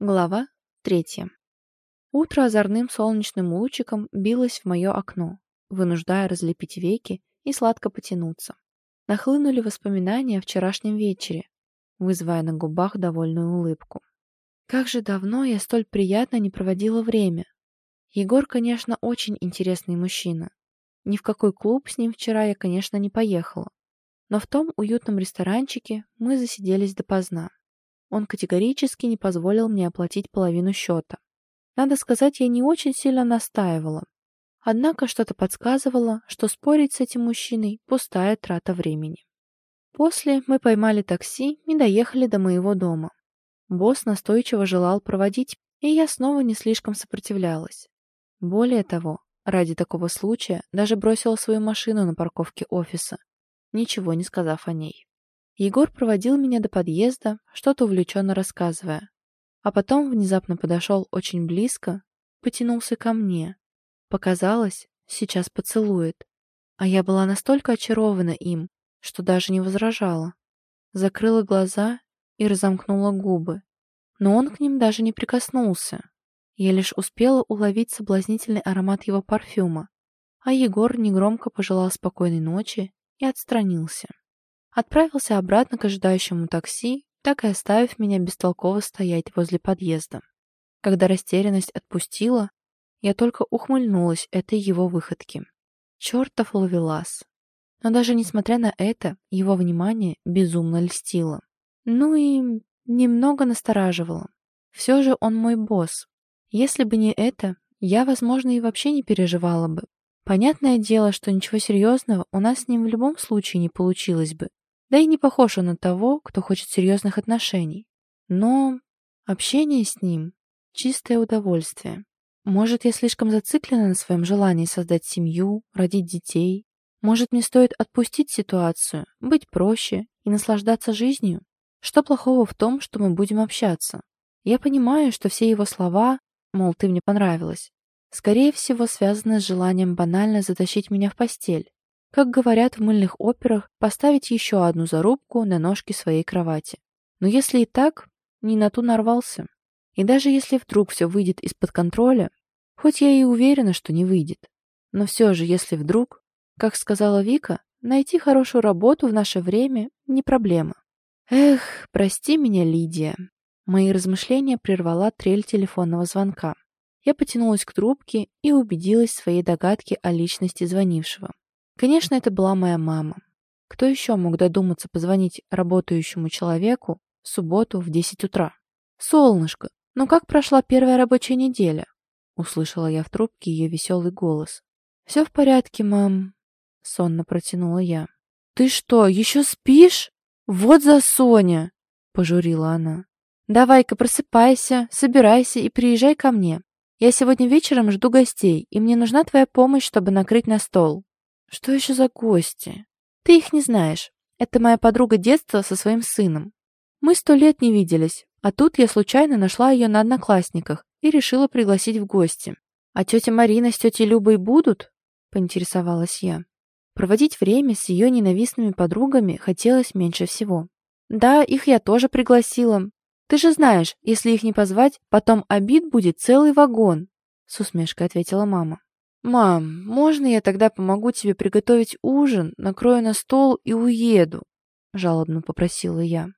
Глава третья. Утро озорным солнечным лучиком билось в мое окно, вынуждая разлепить веки и сладко потянуться. Нахлынули воспоминания о вчерашнем вечере, вызывая на губах довольную улыбку. Как же давно я столь приятно не проводила время. Егор, конечно, очень интересный мужчина. Ни в какой клуб с ним вчера я, конечно, не поехала. Но в том уютном ресторанчике мы засиделись допоздна. Он категорически не позволил мне оплатить половину счета. Надо сказать, я не очень сильно настаивала. Однако что-то подсказывало, что спорить с этим мужчиной – пустая трата времени. После мы поймали такси и доехали до моего дома. Босс настойчиво желал проводить, и я снова не слишком сопротивлялась. Более того, ради такого случая даже бросила свою машину на парковке офиса, ничего не сказав о ней. Егор проводил меня до подъезда, что-то увлеченно рассказывая. А потом внезапно подошел очень близко, потянулся ко мне. Показалось, сейчас поцелует. А я была настолько очарована им, что даже не возражала. Закрыла глаза и разомкнула губы. Но он к ним даже не прикоснулся. Я лишь успела уловить соблазнительный аромат его парфюма, а Егор негромко пожелал спокойной ночи и отстранился. Отправился обратно к ожидающему такси, так и оставив меня бестолково стоять возле подъезда. Когда растерянность отпустила, я только ухмыльнулась этой его выходки. Чертов ловелас. Но даже несмотря на это, его внимание безумно льстило. Ну и немного настораживало. Все же он мой босс. Если бы не это, я, возможно, и вообще не переживала бы. Понятное дело, что ничего серьезного у нас с ним в любом случае не получилось бы. Да и не похож он на того, кто хочет серьезных отношений. Но общение с ним — чистое удовольствие. Может, я слишком зациклена на своем желании создать семью, родить детей? Может, мне стоит отпустить ситуацию, быть проще и наслаждаться жизнью? Что плохого в том, что мы будем общаться? Я понимаю, что все его слова, мол, ты мне понравилась, скорее всего связаны с желанием банально затащить меня в постель как говорят в мыльных операх, поставить еще одну зарубку на ножки своей кровати. Но если и так, не на ту нарвался. И даже если вдруг все выйдет из-под контроля, хоть я и уверена, что не выйдет, но все же, если вдруг, как сказала Вика, найти хорошую работу в наше время не проблема. Эх, прости меня, Лидия. Мои размышления прервала трель телефонного звонка. Я потянулась к трубке и убедилась в своей догадке о личности звонившего. Конечно, это была моя мама. Кто еще мог додуматься позвонить работающему человеку в субботу в 10 утра? «Солнышко, ну как прошла первая рабочая неделя?» Услышала я в трубке ее веселый голос. «Все в порядке, мам», — сонно протянула я. «Ты что, еще спишь? Вот за Соня!» — пожурила она. «Давай-ка просыпайся, собирайся и приезжай ко мне. Я сегодня вечером жду гостей, и мне нужна твоя помощь, чтобы накрыть на стол». Что еще за гости? Ты их не знаешь. Это моя подруга детства со своим сыном. Мы сто лет не виделись, а тут я случайно нашла ее на одноклассниках и решила пригласить в гости. А тетя Марина с тетей Любой будут? Поинтересовалась я. Проводить время с ее ненавистными подругами хотелось меньше всего. Да, их я тоже пригласила. Ты же знаешь, если их не позвать, потом обид будет целый вагон, с усмешкой ответила мама. «Мам, можно я тогда помогу тебе приготовить ужин, накрою на стол и уеду?» — жалобно попросила я.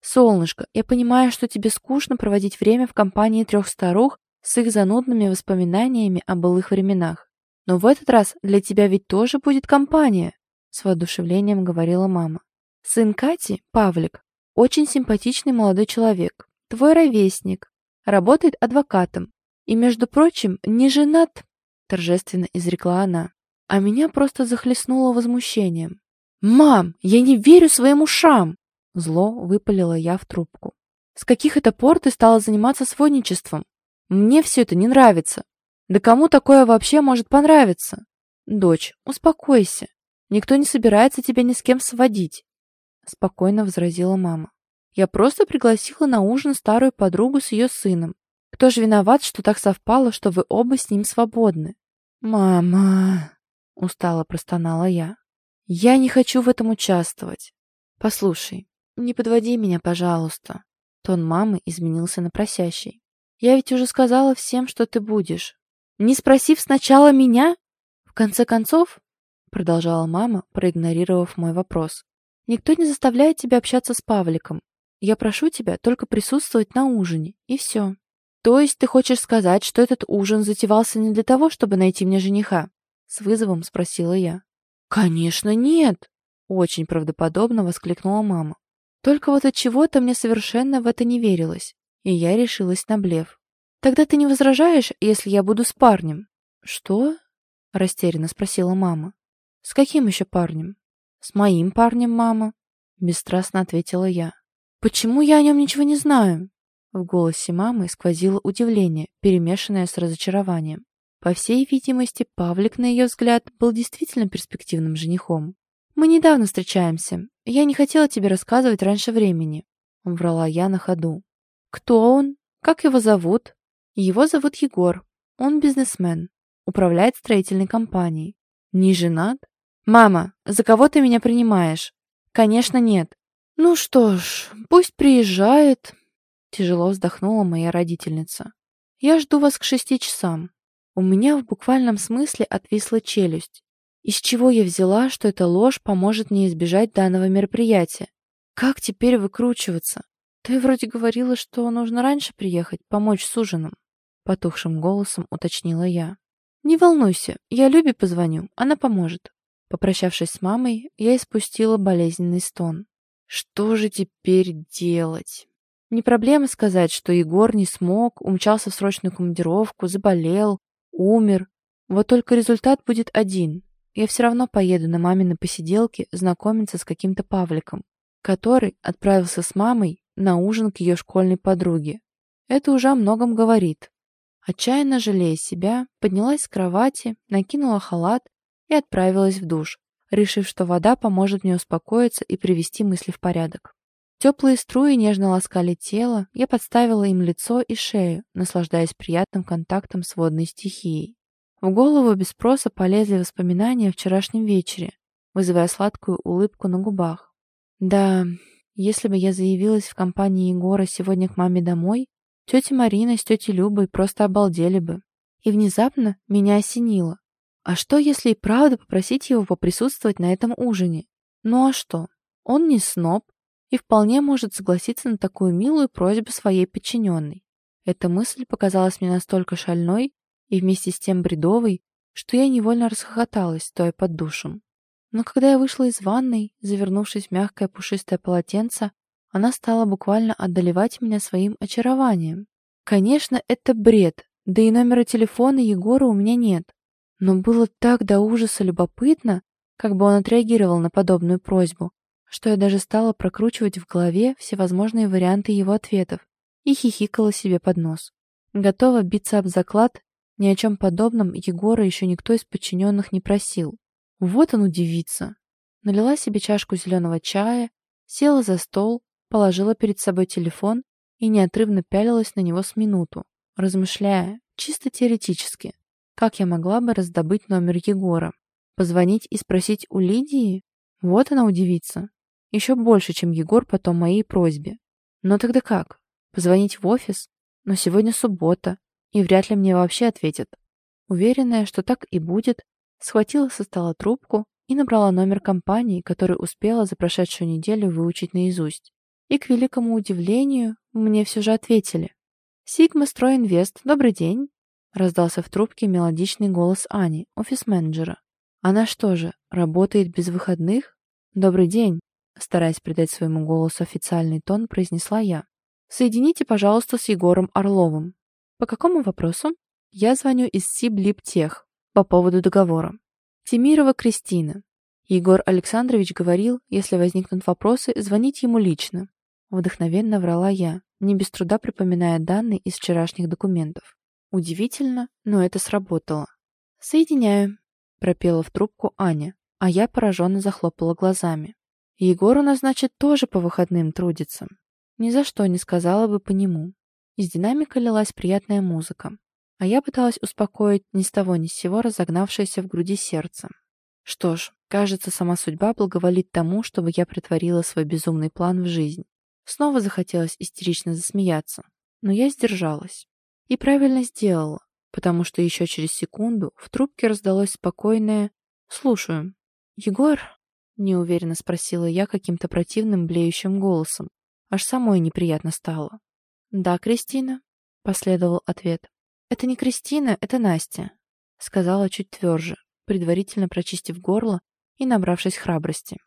«Солнышко, я понимаю, что тебе скучно проводить время в компании трех старух с их занудными воспоминаниями о былых временах. Но в этот раз для тебя ведь тоже будет компания», — с воодушевлением говорила мама. «Сын Кати, Павлик, очень симпатичный молодой человек, твой ровесник, работает адвокатом и, между прочим, не женат торжественно изрекла она. А меня просто захлестнуло возмущением. «Мам, я не верю своим ушам!» Зло выпалила я в трубку. «С каких это пор ты стала заниматься сводничеством? Мне все это не нравится. Да кому такое вообще может понравиться? Дочь, успокойся. Никто не собирается тебя ни с кем сводить», спокойно возразила мама. «Я просто пригласила на ужин старую подругу с ее сыном. Кто же виноват, что так совпало, что вы оба с ним свободны? «Мама!» — устало простонала я. «Я не хочу в этом участвовать. Послушай, не подводи меня, пожалуйста». Тон мамы изменился на просящий. Я ведь уже сказала всем, что ты будешь. Не спросив сначала меня? В конце концов, продолжала мама, проигнорировав мой вопрос, никто не заставляет тебя общаться с Павликом. Я прошу тебя только присутствовать на ужине, и все. То есть ты хочешь сказать, что этот ужин затевался не для того, чтобы найти мне жениха? С вызовом спросила я. Конечно, нет! Очень правдоподобно воскликнула мама. Только вот от чего-то мне совершенно в это не верилось, и я решилась на блеф. Тогда ты не возражаешь, если я буду с парнем? Что? растерянно спросила мама. С каким еще парнем? С моим парнем, мама, бесстрастно ответила я. Почему я о нем ничего не знаю? В голосе мамы сквозило удивление, перемешанное с разочарованием. По всей видимости, Павлик, на ее взгляд, был действительно перспективным женихом. «Мы недавно встречаемся. Я не хотела тебе рассказывать раньше времени», — врала я на ходу. «Кто он? Как его зовут?» «Его зовут Егор. Он бизнесмен. Управляет строительной компанией. Не женат?» «Мама, за кого ты меня принимаешь?» «Конечно, нет». «Ну что ж, пусть приезжает», — тяжело вздохнула моя родительница. «Я жду вас к шести часам». У меня в буквальном смысле отвисла челюсть. Из чего я взяла, что эта ложь поможет мне избежать данного мероприятия? Как теперь выкручиваться? Ты вроде говорила, что нужно раньше приехать, помочь с ужином. Потухшим голосом уточнила я. Не волнуйся, я Любе позвоню, она поможет. Попрощавшись с мамой, я испустила болезненный стон. Что же теперь делать? Не проблема сказать, что Егор не смог, умчался в срочную командировку, заболел, умер. Вот только результат будет один. Я все равно поеду на мамины посиделки знакомиться с каким-то Павликом, который отправился с мамой на ужин к ее школьной подруге. Это уже о многом говорит. Отчаянно жалея себя, поднялась с кровати, накинула халат и отправилась в душ, решив, что вода поможет мне успокоиться и привести мысли в порядок. Теплые струи нежно ласкали тело, я подставила им лицо и шею, наслаждаясь приятным контактом с водной стихией. В голову без спроса полезли воспоминания о вчерашнем вечере, вызывая сладкую улыбку на губах. Да, если бы я заявилась в компании Егора сегодня к маме домой, тетя Марина с тетей Любой просто обалдели бы. И внезапно меня осенило. А что, если и правда попросить его поприсутствовать на этом ужине? Ну а что? Он не сноб и вполне может согласиться на такую милую просьбу своей подчиненной. Эта мысль показалась мне настолько шальной, и вместе с тем бредовой, что я невольно расхохоталась, стоя под душем. Но когда я вышла из ванной, завернувшись в мягкое пушистое полотенце, она стала буквально одолевать меня своим очарованием. Конечно, это бред, да и номера телефона Егора у меня нет. Но было так до ужаса любопытно, как бы он отреагировал на подобную просьбу, что я даже стала прокручивать в голове всевозможные варианты его ответов и хихикала себе под нос. Готова биться об заклад, ни о чем подобном Егора еще никто из подчиненных не просил. Вот он удивится. Налила себе чашку зеленого чая, села за стол, положила перед собой телефон и неотрывно пялилась на него с минуту, размышляя, чисто теоретически, как я могла бы раздобыть номер Егора. Позвонить и спросить у Лидии? Вот она удивится. Еще больше, чем Егор по том моей просьбе. Но тогда как? Позвонить в офис? Но сегодня суббота, и вряд ли мне вообще ответят. Уверенная, что так и будет, схватила со стола трубку и набрала номер компании, который успела за прошедшую неделю выучить наизусть. И, к великому удивлению, мне все же ответили. «Сигма Стройинвест, добрый день!» раздался в трубке мелодичный голос Ани, офис-менеджера. «Она что же, работает без выходных? Добрый день!» Стараясь придать своему голосу официальный тон, произнесла я. «Соедините, пожалуйста, с Егором Орловым». По какому вопросу? Я звоню из Сиблиптех по поводу договора. Тимирова Кристина. Егор Александрович говорил, если возникнут вопросы, звонить ему лично. Вдохновенно врала я, не без труда припоминая данные из вчерашних документов. Удивительно, но это сработало. «Соединяю», — пропела в трубку Аня, а я пораженно захлопала глазами. Егор у нас, значит, тоже по выходным трудится. Ни за что не сказала бы по нему. Из динамика лилась приятная музыка, а я пыталась успокоить ни с того ни с сего разогнавшееся в груди сердце. Что ж, кажется, сама судьба благоволит тому, чтобы я притворила свой безумный план в жизнь. Снова захотелось истерично засмеяться, но я сдержалась. И правильно сделала, потому что еще через секунду в трубке раздалось спокойное «Слушаю». «Егор?» — неуверенно спросила я каким-то противным блеющим голосом. Аж самой неприятно стало. «Да, Кристина?» — последовал ответ. «Это не Кристина, это Настя», — сказала чуть тверже, предварительно прочистив горло и набравшись храбрости.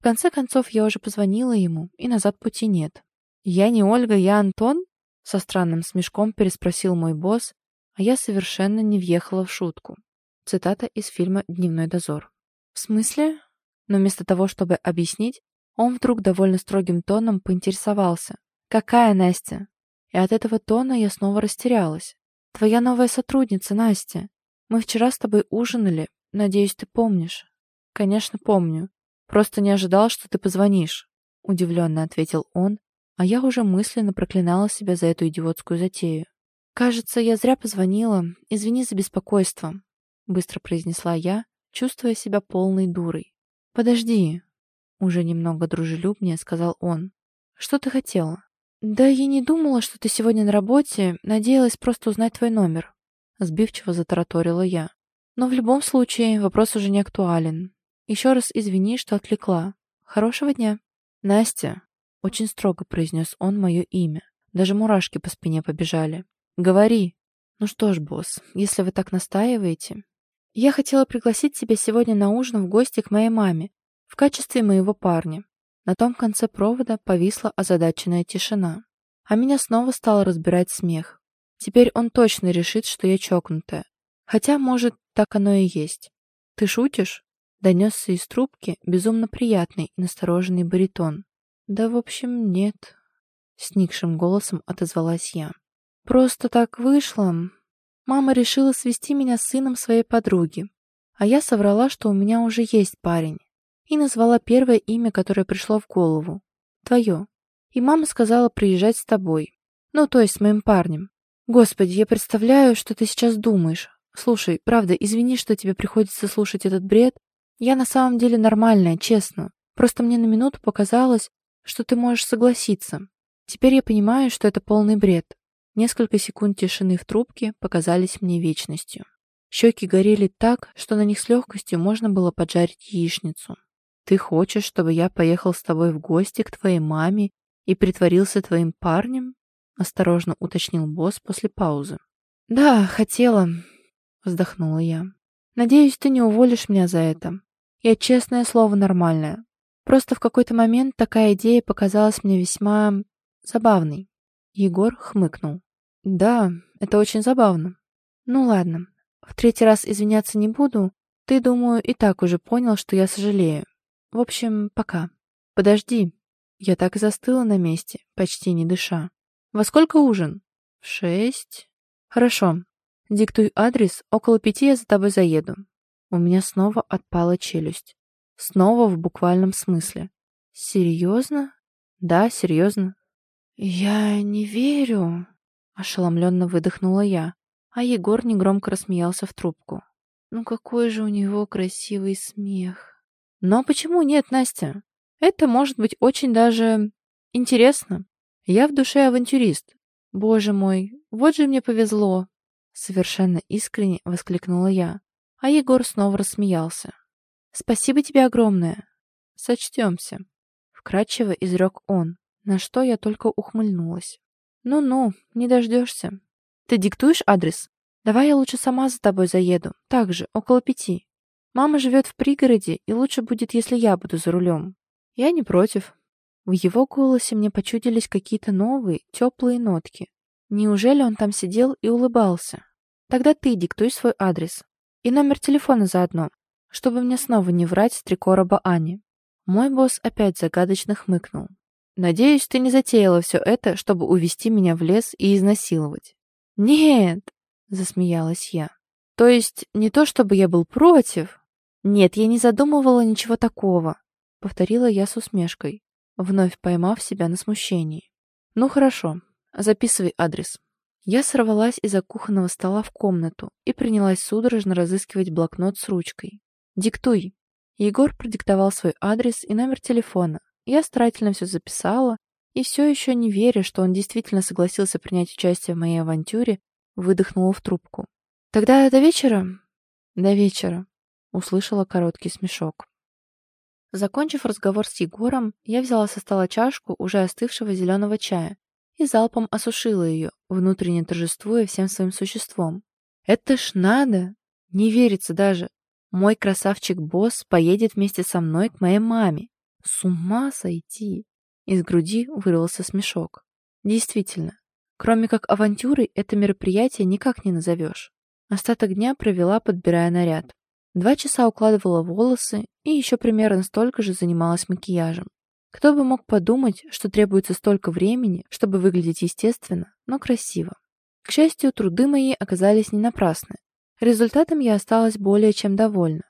В конце концов, я уже позвонила ему, и назад пути нет. «Я не Ольга, я Антон?» Со странным смешком переспросил мой босс, а я совершенно не въехала в шутку. Цитата из фильма «Дневной дозор». «В смысле?» Но вместо того, чтобы объяснить, он вдруг довольно строгим тоном поинтересовался. «Какая Настя?» И от этого тона я снова растерялась. «Твоя новая сотрудница, Настя. Мы вчера с тобой ужинали. Надеюсь, ты помнишь?» «Конечно, помню. Просто не ожидал, что ты позвонишь», — удивленно ответил он, а я уже мысленно проклинала себя за эту идиотскую затею. «Кажется, я зря позвонила. Извини за беспокойство», — быстро произнесла я, чувствуя себя полной дурой. «Подожди», — уже немного дружелюбнее сказал он. «Что ты хотела?» «Да я не думала, что ты сегодня на работе. Надеялась просто узнать твой номер», — сбивчиво затараторила я. «Но в любом случае вопрос уже не актуален. Еще раз извини, что отвлекла. Хорошего дня». «Настя», очень строго произнес он мое имя. Даже мурашки по спине побежали. «Говори!» «Ну что ж, босс, если вы так настаиваете...» «Я хотела пригласить тебя сегодня на ужин в гости к моей маме в качестве моего парня». На том конце провода повисла озадаченная тишина. А меня снова стало разбирать смех. Теперь он точно решит, что я чокнутая. Хотя, может, так оно и есть. «Ты шутишь?» Донесся из трубки безумно приятный и настороженный баритон. «Да, в общем, нет», — сникшим голосом отозвалась я. «Просто так вышло. Мама решила свести меня с сыном своей подруги, а я соврала, что у меня уже есть парень, и назвала первое имя, которое пришло в голову. Твое. И мама сказала приезжать с тобой. Ну, то есть с моим парнем. Господи, я представляю, что ты сейчас думаешь. Слушай, правда, извини, что тебе приходится слушать этот бред. Я на самом деле нормальная, честно. Просто мне на минуту показалось, что ты можешь согласиться. Теперь я понимаю, что это полный бред. Несколько секунд тишины в трубке показались мне вечностью. Щеки горели так, что на них с легкостью можно было поджарить яичницу. «Ты хочешь, чтобы я поехал с тобой в гости к твоей маме и притворился твоим парнем?» — осторожно уточнил босс после паузы. «Да, хотела», — вздохнула я. «Надеюсь, ты не уволишь меня за это. Я, честное слово, нормальная. Просто в какой-то момент такая идея показалась мне весьма забавной. Егор хмыкнул. «Да, это очень забавно. Ну ладно, в третий раз извиняться не буду. Ты, думаю, и так уже понял, что я сожалею. В общем, пока. Подожди». Я так застыла на месте, почти не дыша. «Во сколько ужин?» «В шесть». «Хорошо. Диктуй адрес, около пяти я за тобой заеду». У меня снова отпала челюсть. Снова в буквальном смысле. Серьезно? Да, серьезно. Я не верю, ошеломленно выдохнула я, а Егор негромко рассмеялся в трубку. Ну какой же у него красивый смех. Но почему нет, Настя? Это может быть очень даже интересно. Я в душе авантюрист. Боже мой, вот же мне повезло. Совершенно искренне воскликнула я, а Егор снова рассмеялся. «Спасибо тебе огромное!» «Сочтемся!» Вкратчиво изрек он, на что я только ухмыльнулась. «Ну-ну, не дождешься. Ты диктуешь адрес? Давай я лучше сама за тобой заеду, так же, около пяти. Мама живет в пригороде, и лучше будет, если я буду за рулем. Я не против». В его голосе мне почудились какие-то новые, теплые нотки. Неужели он там сидел и улыбался? Тогда ты диктуй свой адрес. И номер телефона заодно чтобы мне снова не врать с три короба Ани. Мой босс опять загадочно хмыкнул. «Надеюсь, ты не затеяла все это, чтобы увести меня в лес и изнасиловать». «Нет!» — засмеялась я. «То есть не то, чтобы я был против?» «Нет, я не задумывала ничего такого», — повторила я с усмешкой, вновь поймав себя на смущении. «Ну хорошо, записывай адрес». Я сорвалась из-за кухонного стола в комнату и принялась судорожно разыскивать блокнот с ручкой. «Диктуй». Егор продиктовал свой адрес и номер телефона. Я старательно все записала, и все еще не веря, что он действительно согласился принять участие в моей авантюре, выдохнула в трубку. «Тогда до вечера?» «До вечера», — услышала короткий смешок. Закончив разговор с Егором, я взяла со стола чашку уже остывшего зеленого чая и залпом осушила ее, внутренне торжествуя всем своим существом. «Это ж надо! Не верится даже! Мой красавчик-босс поедет вместе со мной к моей маме! С ума сойти!» Из груди вырвался смешок. Действительно, кроме как авантюрой, это мероприятие никак не назовешь. Остаток дня провела, подбирая наряд. Два часа укладывала волосы и еще примерно столько же занималась макияжем. Кто бы мог подумать, что требуется столько времени, чтобы выглядеть естественно, но красиво. К счастью, труды мои оказались не напрасны. Результатом я осталась более чем довольна.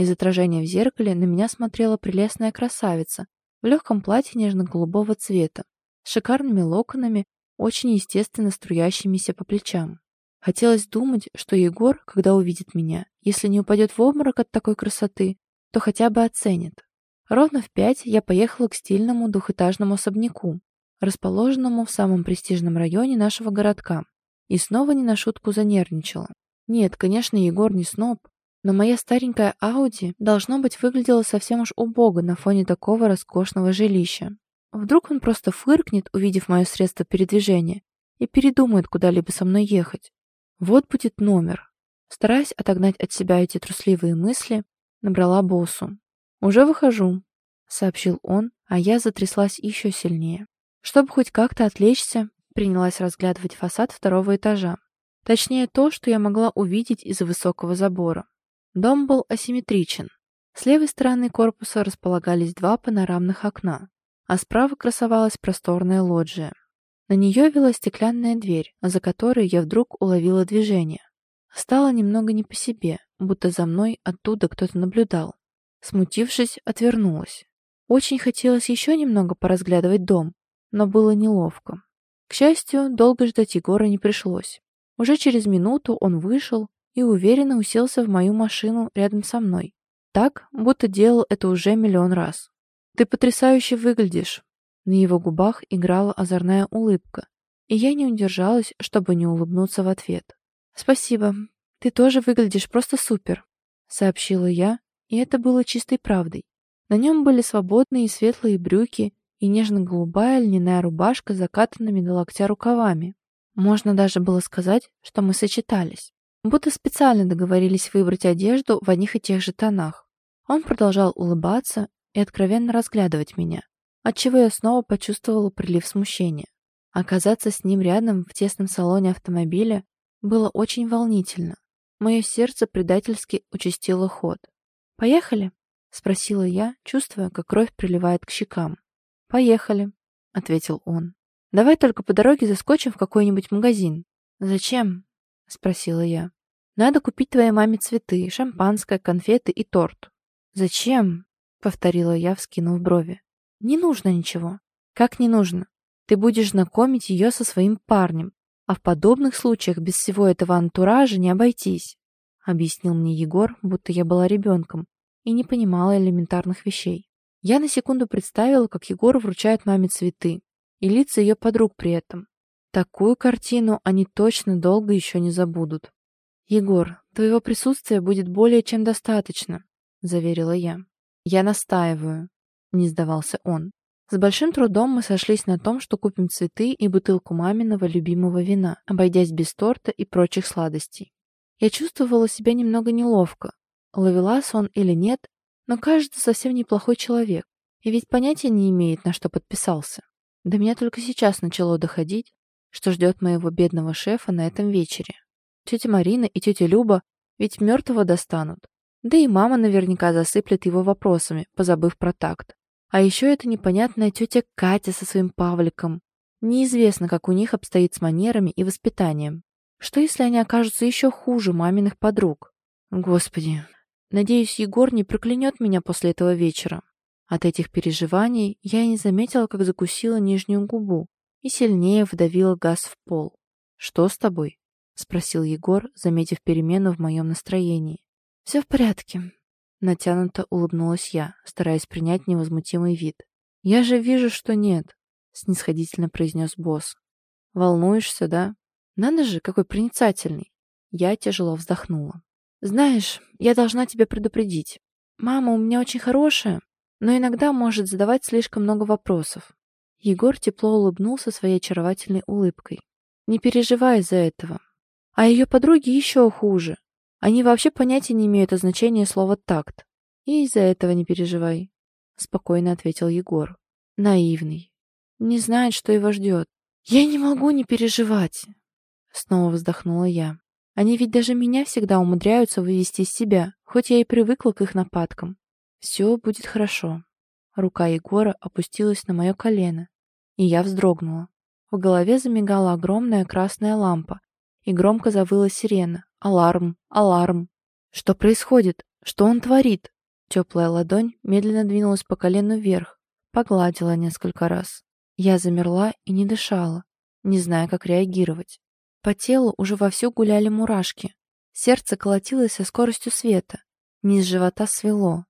Из отражения в зеркале на меня смотрела прелестная красавица в легком платье нежно-голубого цвета, с шикарными локонами, очень естественно струящимися по плечам. Хотелось думать, что Егор, когда увидит меня, если не упадет в обморок от такой красоты, то хотя бы оценит. Ровно в пять я поехала к стильному двухэтажному особняку, расположенному в самом престижном районе нашего городка, и снова не на шутку занервничала. Нет, конечно, Егор не сноб, но моя старенькая Ауди, должно быть, выглядела совсем уж убого на фоне такого роскошного жилища. Вдруг он просто фыркнет, увидев мое средство передвижения, и передумает куда-либо со мной ехать. Вот будет номер. Стараясь отогнать от себя эти трусливые мысли, набрала боссу. «Уже выхожу», — сообщил он, а я затряслась еще сильнее. Чтобы хоть как-то отвлечься, принялась разглядывать фасад второго этажа. Точнее, то, что я могла увидеть из-за высокого забора. Дом был асимметричен. С левой стороны корпуса располагались два панорамных окна, а справа красовалась просторная лоджия. На нее вела стеклянная дверь, за которой я вдруг уловила движение. Стало немного не по себе, будто за мной оттуда кто-то наблюдал. Смутившись, отвернулась. Очень хотелось еще немного поразглядывать дом, но было неловко. К счастью, долго ждать Егора не пришлось. Уже через минуту он вышел и уверенно уселся в мою машину рядом со мной. Так, будто делал это уже миллион раз. «Ты потрясающе выглядишь», на его губах играла озорная улыбка, и я не удержалась, чтобы не улыбнуться в ответ. «Спасибо. Ты тоже выглядишь просто супер», — сообщила я, и это было чистой правдой. На нем были свободные светлые брюки и нежно-голубая льняная рубашка с закатанными до локтя рукавами. Можно даже было сказать, что мы сочетались. Будто специально договорились выбрать одежду в одних и тех же тонах. Он продолжал улыбаться и откровенно разглядывать меня отчего я снова почувствовала прилив смущения. Оказаться с ним рядом в тесном салоне автомобиля было очень волнительно. Мое сердце предательски участило ход. «Поехали?» — спросила я, чувствуя, как кровь приливает к щекам. «Поехали», — ответил он. «Давай только по дороге заскочим в какой-нибудь магазин». «Зачем?» — спросила я. «Надо купить твоей маме цветы, шампанское, конфеты и торт». «Зачем?» — повторила я, вскинув брови. Не нужно ничего. Как не нужно? Ты будешь знакомить ее со своим парнем, а в подобных случаях без всего этого антуража не обойтись, объяснил мне Егор, будто я была ребенком и не понимала элементарных вещей. Я на секунду представила, как Егор вручает маме цветы, и лица ее подруг при этом. Такую картину они точно долго еще не забудут. «Егор, твоего присутствия будет более чем достаточно», — заверила я. «Я настаиваю», не сдавался он. С большим трудом мы сошлись на том, что купим цветы и бутылку маминого любимого вина, обойдясь без торта и прочих сладостей. Я чувствовала себя немного неловко. Ловелас он или нет, но кажется совсем неплохой человек. И ведь понятия не имеет, на что подписался. До меня только сейчас начало доходить, что ждет моего бедного шефа на этом вечере. Тетя Марина и тетя Люба ведь мертвого достанут. Да и мама наверняка засыплет его вопросами, позабыв про такт. А еще эта непонятная тетя Катя со своим Павликом. Неизвестно, как у них обстоит с манерами и воспитанием. Что, если они окажутся еще хуже маминых подруг? Господи, надеюсь, Егор не проклянет меня после этого вечера. От этих переживаний я и не заметила, как закусила нижнюю губу и сильнее вдавила газ в пол. «Что с тобой?» — спросил Егор, заметив перемену в моем настроении. «Все в порядке», Натянуто улыбнулась я, стараясь принять невозмутимый вид. «Я же вижу, что нет», — снисходительно произнес босс. «Волнуешься, да?» Надо же, какой проницательный. Я тяжело вздохнула. Знаешь, я должна тебя предупредить. Мама у меня очень хорошая, но иногда может задавать слишком много вопросов. Егор тепло улыбнулся своей очаровательной улыбкой. Не переживай из-за этого. А ее подруги еще хуже. Они вообще понятия не имеют о значении слова «такт». И из-за этого не переживай, — спокойно ответил Егор. Наивный. Не знает, что его ждет. Я не могу не переживать. Снова вздохнула я. Они ведь даже меня всегда умудряются вывести из себя, хоть я и привыкла к их нападкам. Все будет хорошо. Рука Егора опустилась на мое колено, и я вздрогнула. В голове замигала огромная красная лампа, и громко завыла сирена. «Аларм! Аларм!» «Что происходит? Что он творит?» Теплая ладонь медленно двинулась по колену вверх, погладила несколько раз. Я замерла и не дышала, не зная, как реагировать. По телу уже вовсю гуляли мурашки. Сердце колотилось со скоростью света. Низ живота свело.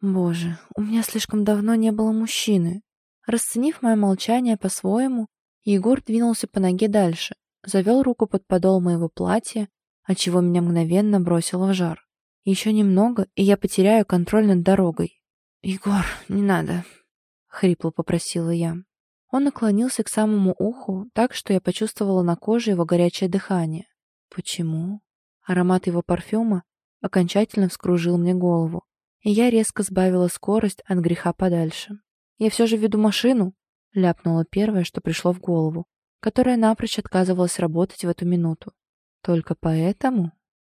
Боже, у меня слишком давно не было мужчины. Расценив мое молчание по-своему, Егор двинулся по ноге дальше, завел руку под подол моего платья, отчего меня мгновенно бросило в жар. Еще немного, и я потеряю контроль над дорогой. «Егор, не надо», — хрипло попросила я. Он наклонился к самому уху, так что я почувствовала на коже его горячее дыхание. Почему? Аромат его парфюма окончательно вскружил мне голову, и я резко сбавила скорость от греха подальше. «Я все же веду машину», — ляпнула первое, что пришло в голову, которая напрочь отказывалась работать в эту минуту. Только поэтому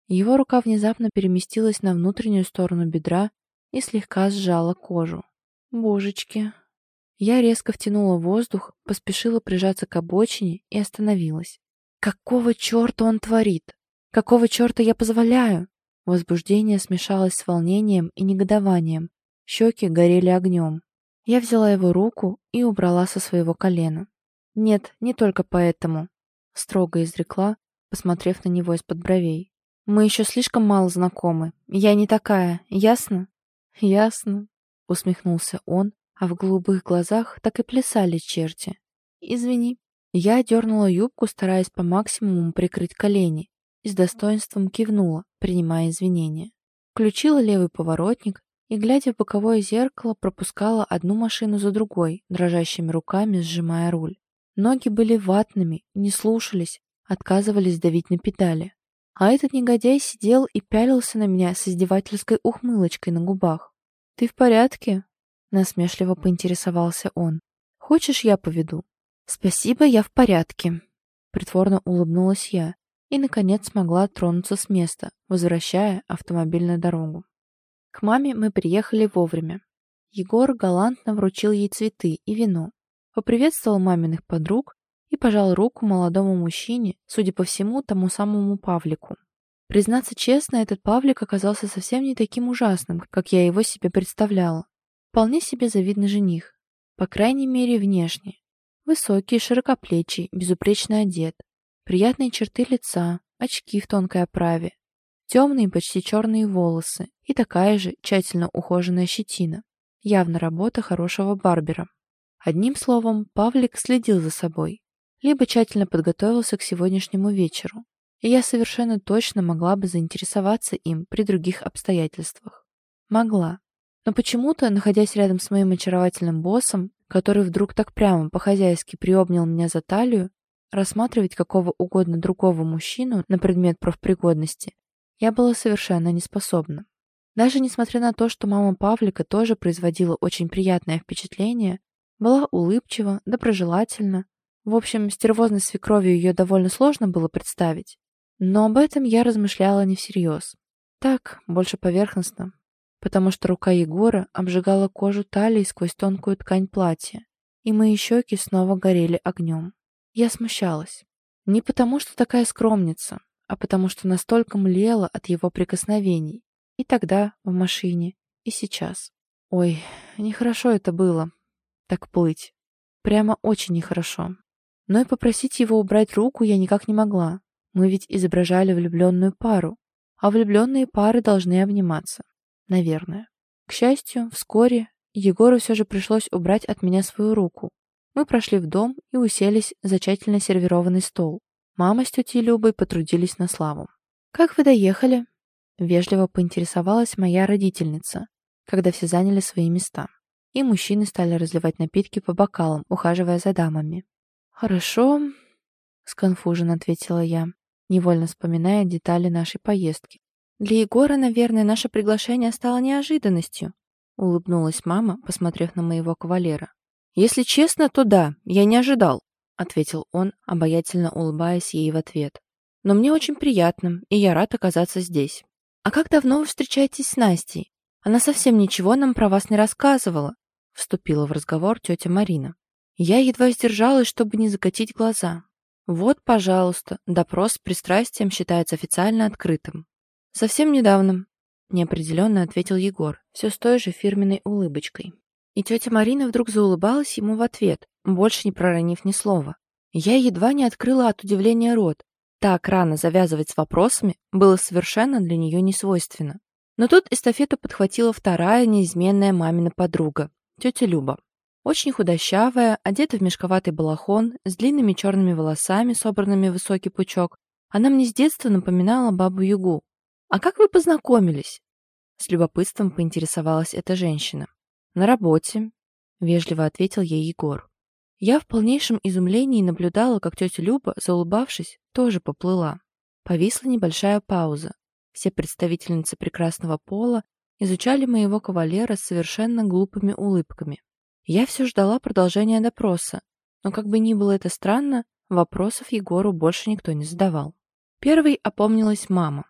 его рука внезапно переместилась на внутреннюю сторону бедра и слегка сжала кожу. Божечки. Я резко втянула воздух, поспешила прижаться к обочине и остановилась. Какого черта он творит? Какого черта я позволяю? Возбуждение смешалось с волнением и негодованием. Щеки горели огнем. Я взяла его руку и убрала со своего колена. «Нет, не только поэтому», — строго изрекла, посмотрев на него из-под бровей. «Мы еще слишком мало знакомы. Я не такая, ясно?» «Ясно», — усмехнулся он, а в голубых глазах так и плясали черти. «Извини». Я дернула юбку, стараясь по максимуму прикрыть колени, и с достоинством кивнула, принимая извинения. Включила левый поворотник и, глядя в боковое зеркало, пропускала одну машину за другой, дрожащими руками сжимая руль. Ноги были ватными, не слушались, отказывались давить на педали. А этот негодяй сидел и пялился на меня с издевательской ухмылочкой на губах. «Ты в порядке?» — насмешливо поинтересовался он. «Хочешь, я поведу?» «Спасибо, я в порядке», — притворно улыбнулась я и, наконец, смогла тронуться с места, возвращая автомобиль на дорогу. К маме мы приехали вовремя. Егор галантно вручил ей цветы и вино, поприветствовал маминых подруг и пожал руку молодому мужчине, судя по всему, тому самому Павлику. Признаться честно, этот Павлик оказался совсем не таким ужасным, как я его себе представляла. Вполне себе завидный жених. По крайней мере, внешне. Высокий, широкоплечий, безупречно одет. Приятные черты лица, очки в тонкой оправе, темные почти черные волосы и такая же тщательно ухоженная щетина. Явно работа хорошего барбера. Одним словом, Павлик следил за собой, либо тщательно подготовился к сегодняшнему вечеру, и я совершенно точно могла бы заинтересоваться им при других обстоятельствах. Могла. Но почему-то, находясь рядом с моим очаровательным боссом, который вдруг так прямо по-хозяйски приобнял меня за талию, рассматривать какого угодно другого мужчину на предмет профпригодности я была совершенно не способна. Даже несмотря на то, что мама Павлика тоже производила очень приятное впечатление, была улыбчива, доброжелательна. В общем, стервозной свекровью ее довольно сложно было представить. Но об этом я размышляла не всерьез. Так, больше поверхностно. Потому что рука Егора обжигала кожу талии сквозь тонкую ткань платья, и мои щеки снова горели огнем. Я смущалась. Не потому, что такая скромница, а потому что настолько млела от его прикосновений. И тогда, в машине, и сейчас. Ой, нехорошо это было, так плыть. Прямо очень нехорошо. Но и попросить его убрать руку я никак не могла. Мы ведь изображали влюбленную пару. А влюбленные пары должны обниматься. Наверное. К счастью, вскоре Егору все же пришлось убрать от меня свою руку. Мы прошли в дом и уселись за тщательно сервированный стол. Мама с тетей Любой потрудились на славу. «Как вы доехали?» Вежливо поинтересовалась моя родительница, когда все заняли свои места. И мужчины стали разливать напитки по бокалам, ухаживая за дамами. «Хорошо», — сконфуженно ответила я, невольно вспоминая детали нашей поездки. «Для Егора, наверное, наше приглашение стало неожиданностью», — улыбнулась мама, посмотрев на моего кавалера. «Если честно, то да, я не ожидал», — ответил он, обаятельно улыбаясь ей в ответ. «Но мне очень приятно, и я рад оказаться здесь». «А как давно вы встречаетесь с Настей? Она совсем ничего нам про вас не рассказывала», — вступила в разговор тетя Марина. Я едва сдержалась, чтобы не закатить глаза. «Вот, пожалуйста, допрос с пристрастием считается официально открытым». «Совсем недавно», — неопределенно ответил Егор, все с той же фирменной улыбочкой. И тетя Марина вдруг заулыбалась ему в ответ, больше не проронив ни слова. Я едва не открыла от удивления рот. Так рано завязывать с вопросами было совершенно для нее несвойственно. Но тут эстафету подхватила вторая неизменная мамина подруга, тетя Люба. Очень худощавая, одета в мешковатый балахон, с длинными черными волосами, собранными в высокий пучок, она мне с детства напоминала бабу-ягу. «А как вы познакомились?» С любопытством поинтересовалась эта женщина. «На работе», — вежливо ответил ей Егор. Я в полнейшем изумлении наблюдала, как тетя Люба, заулыбавшись, тоже поплыла. Повисла небольшая пауза. Все представительницы прекрасного пола изучали моего кавалера с совершенно глупыми улыбками. Я все ждала продолжения допроса, но как бы ни было это странно, вопросов Егору больше никто не задавал. Первой опомнилась мама.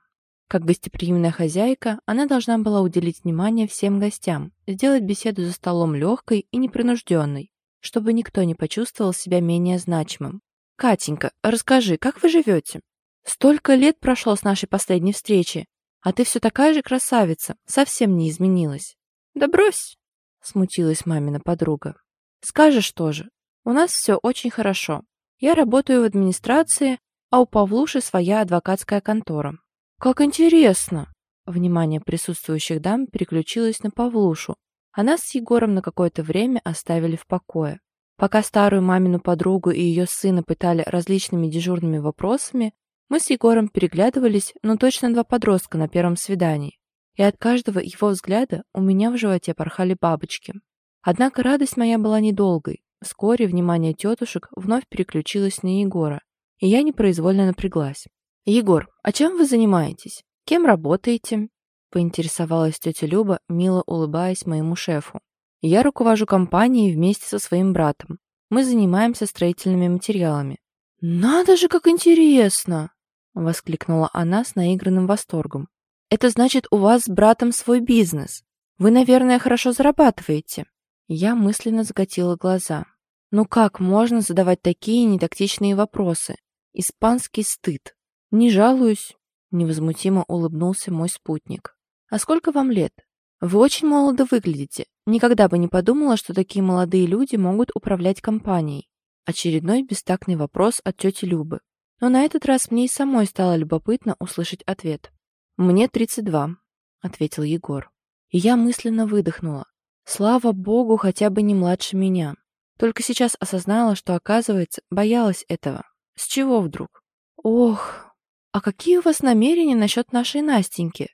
Как гостеприимная хозяйка, она должна была уделить внимание всем гостям, сделать беседу за столом легкой и непринужденной, чтобы никто не почувствовал себя менее значимым. «Катенька, расскажи, как вы живете? Столько лет прошло с нашей последней встречи, а ты все такая же красавица, совсем не изменилась». «Да брось!» — смутилась мамина подруга. «Скажешь тоже. У нас все очень хорошо. Я работаю в администрации, а у Павлуши своя адвокатская контора. «Как интересно!» Внимание присутствующих дам переключилось на Павлушу, а нас с Егором на какое-то время оставили в покое. Пока старую мамину подругу и ее сына пытали различными дежурными вопросами, мы с Егором переглядывались, ну точно два подростка на первом свидании. И от каждого его взгляда у меня в животе порхали бабочки. Однако радость моя была недолгой. Вскоре внимание тетушек вновь переключилось на Егора, и я непроизвольно напряглась. «Егор, а чем вы занимаетесь? Кем работаете?» Поинтересовалась тетя Люба, мило улыбаясь моему шефу. «Я руковожу компанией вместе со своим братом. Мы занимаемся строительными материалами». «Надо же, как интересно!» — воскликнула она с наигранным восторгом. «Это значит, у вас с братом свой бизнес. Вы, наверное, хорошо зарабатываете». Я мысленно закатила глаза. «Ну как можно задавать такие нетактичные вопросы? Испанский стыд». «Не жалуюсь», — невозмутимо улыбнулся мой спутник. «А сколько вам лет? Вы очень молодо выглядите. Никогда бы не подумала, что такие молодые люди могут управлять компанией». Очередной бестактный вопрос от тети Любы. Но на этот раз мне и самой стало любопытно услышать ответ. «Мне 32», — ответил Егор. И я мысленно выдохнула. Слава богу, хотя бы не младше меня. Только сейчас осознала, что, оказывается, боялась этого. С чего вдруг? Ох, «А какие у вас намерения насчет нашей Настеньки?»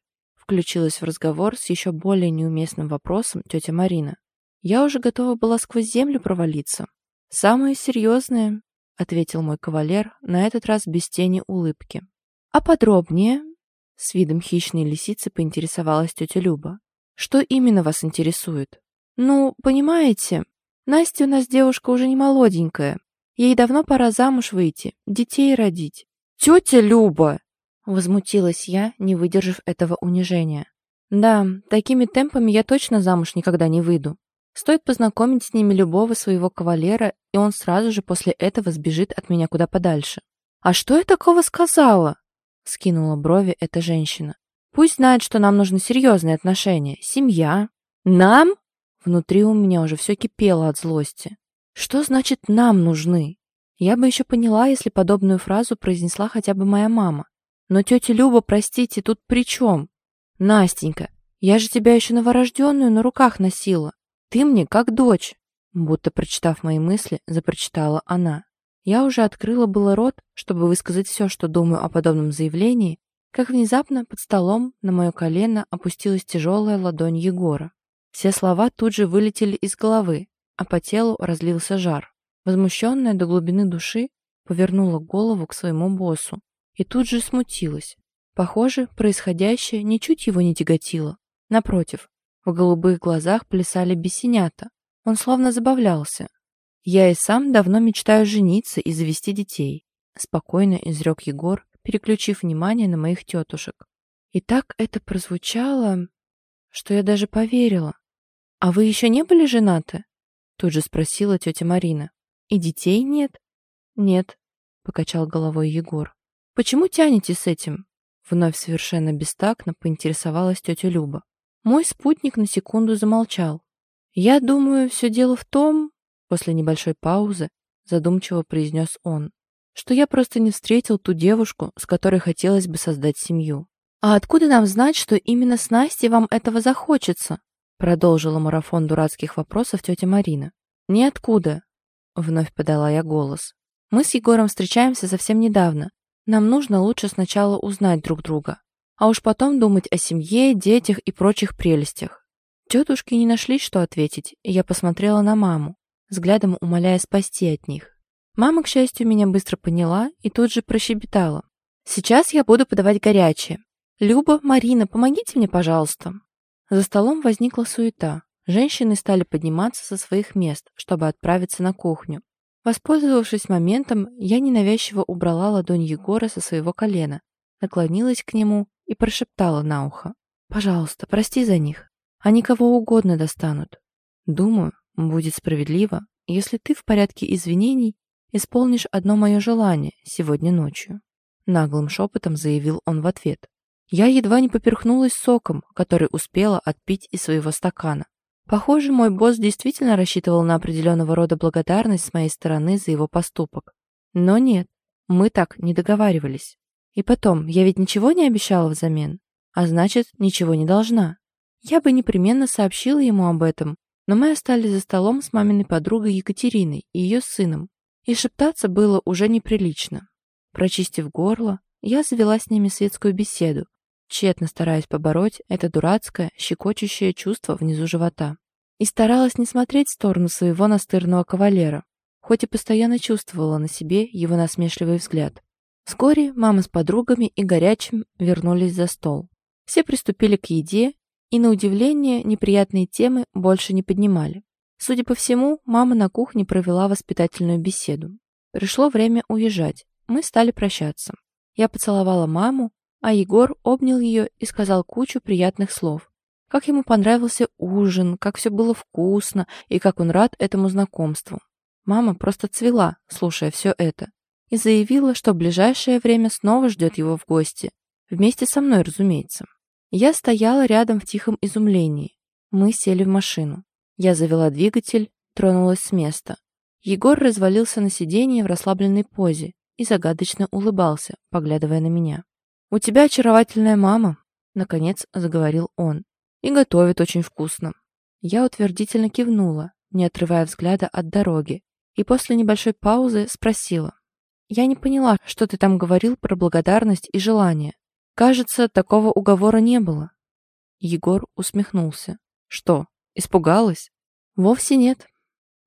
Включилась в разговор с еще более неуместным вопросом тетя Марина. Я уже готова была сквозь землю провалиться. «Самые серьезные», — ответил мой кавалер, на этот раз без тени улыбки. «А подробнее?» — с видом хищной лисицы поинтересовалась тетя Люба. «Что именно вас интересует?» «Ну, понимаете, Настя у нас девушка уже не молоденькая. Ей давно пора замуж выйти, детей родить. «Тетя Люба!» — возмутилась я, не выдержав этого унижения. «Да, такими темпами я точно замуж никогда не выйду. Стоит познакомить с ними любого своего кавалера, и он сразу же после этого сбежит от меня куда подальше». «А что я такого сказала?» — скинула брови эта женщина. «Пусть знает, что нам нужны серьезные отношения, семья». «Нам?» Внутри у меня уже все кипело от злости. «Что значит «нам нужны»?» Я бы еще поняла, если подобную фразу произнесла хотя бы моя мама. Но тетя Люба, простите, тут при чем? Настенька, я же тебя еще новорожденную на руках носила. Ты мне как дочь. Будто прочитав мои мысли, запрочитала она. Я уже открыла было рот, чтобы высказать все, что думаю о подобном заявлении, как внезапно под столом на мое колено опустилась тяжелая ладонь Егора. Все слова тут же вылетели из головы, а по телу разлился жар. Возмущенная до глубины души, повернула голову к своему боссу и тут же смутилась. Похоже, происходящее ничуть его не тяготило. Напротив, в голубых глазах плясали бесенята. Он словно забавлялся. «Я и сам давно мечтаю жениться и завести детей», спокойно изрек Егор, переключив внимание на моих тетушек. И так это прозвучало, что я даже поверила. «А вы еще не были женаты?» Тут же спросила тетя Марина. «И детей нет?» «Нет», — покачал головой Егор. «Почему тянете с этим?» Вновь совершенно бестактно поинтересовалась тетя Люба. Мой спутник на секунду замолчал. «Я думаю, все дело в том...» После небольшой паузы задумчиво произнес он, что я просто не встретил ту девушку, с которой хотелось бы создать семью. «А откуда нам знать, что именно с Настей вам этого захочется?» Продолжила марафон дурацких вопросов тетя Марина. «Ниоткуда», — вновь подала я голос. «Мы с Егором встречаемся совсем недавно. Нам нужно лучше сначала узнать друг друга, а уж потом думать о семье, детях и прочих прелестях». Тетушки не нашли, что ответить, и я посмотрела на маму, взглядом умоляя спасти от них. Мама, к счастью, меня быстро поняла и тут же прощебетала. «Сейчас я буду подавать горячее. Люба, Марина, помогите мне, пожалуйста». За столом возникла суета. Женщины стали подниматься со своих мест, чтобы отправиться на кухню. Воспользовавшись моментом, я ненавязчиво убрала ладонь Егора со своего колена, наклонилась к нему и прошептала на ухо. «Пожалуйста, прости за них. Они кого угодно достанут. Думаю, будет справедливо, если ты в порядке извинений исполнишь одно мое желание сегодня ночью». Наглым шепотом заявил он в ответ. Я едва не поперхнулась соком, который успела отпить из своего стакана. Похоже, мой босс действительно рассчитывал на определенного рода благодарность с моей стороны за его поступок. Но нет, мы так не договаривались. И потом, я ведь ничего не обещала взамен, а значит, ничего не должна. Я бы непременно сообщила ему об этом, но мы остались за столом с маминой подругой Екатериной и ее сыном, и шептаться было уже неприлично. Прочистив горло, я завела с ними светскую беседу, тщетно стараясь побороть это дурацкое, щекочущее чувство внизу живота. И старалась не смотреть в сторону своего настырного кавалера, хоть и постоянно чувствовала на себе его насмешливый взгляд. Вскоре мама с подругами и горячим вернулись за стол. Все приступили к еде, и, на удивление, неприятные темы больше не поднимали. Судя по всему, мама на кухне провела воспитательную беседу. Пришло время уезжать. Мы стали прощаться. Я поцеловала маму, а Егор обнял ее и сказал кучу приятных слов. Как ему понравился ужин, как все было вкусно и как он рад этому знакомству. Мама просто цвела, слушая все это, и заявила, что в ближайшее время снова ждет его в гости. Вместе со мной, разумеется. Я стояла рядом в тихом изумлении. Мы сели в машину. Я завела двигатель, тронулась с места. Егор развалился на сиденье в расслабленной позе и загадочно улыбался, поглядывая на меня. «У тебя очаровательная мама», — наконец заговорил он. «И готовит очень вкусно». Я утвердительно кивнула, не отрывая взгляда от дороги, и после небольшой паузы спросила. «Я не поняла, что ты там говорил про благодарность и желание. Кажется, такого уговора не было». Егор усмехнулся. «Что, испугалась?» «Вовсе нет».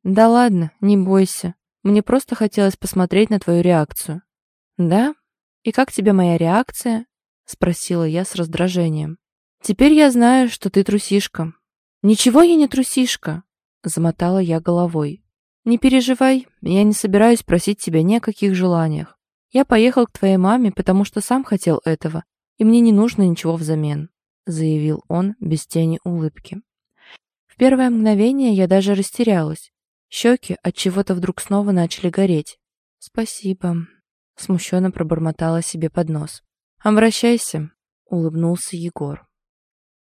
«Да ладно, не бойся. Мне просто хотелось посмотреть на твою реакцию». «Да? «И как тебе моя реакция?» — спросила я с раздражением. «Теперь я знаю, что ты трусишка». «Ничего я не трусишка», — замотала я головой. «Не переживай, я не собираюсь просить тебя ни о каких желаниях. Я поехал к твоей маме, потому что сам хотел этого, и мне не нужно ничего взамен», — заявил он без тени улыбки. В первое мгновение я даже растерялась. Щеки от чего-то вдруг снова начали гореть. «Спасибо», Смущенно пробормотала себе под нос. «Обращайся», — улыбнулся Егор.